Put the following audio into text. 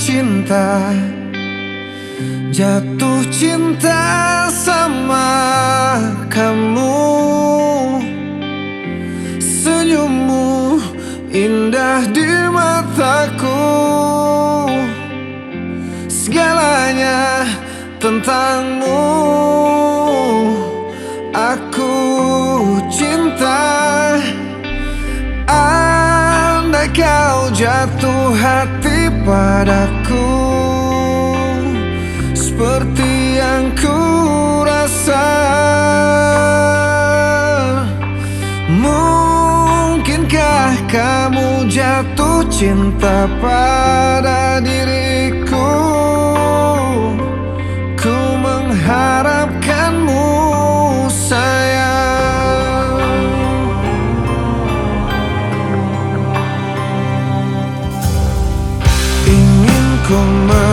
cinta Jatuh cinta sama kamu. Senyummu indah di mataku. Segalanya tentangmu. Aku cinta. Andai kau jatuh hati padaku. Seperti yang ku rasa. Mungkinkah kamu jatuh cinta pada diriku come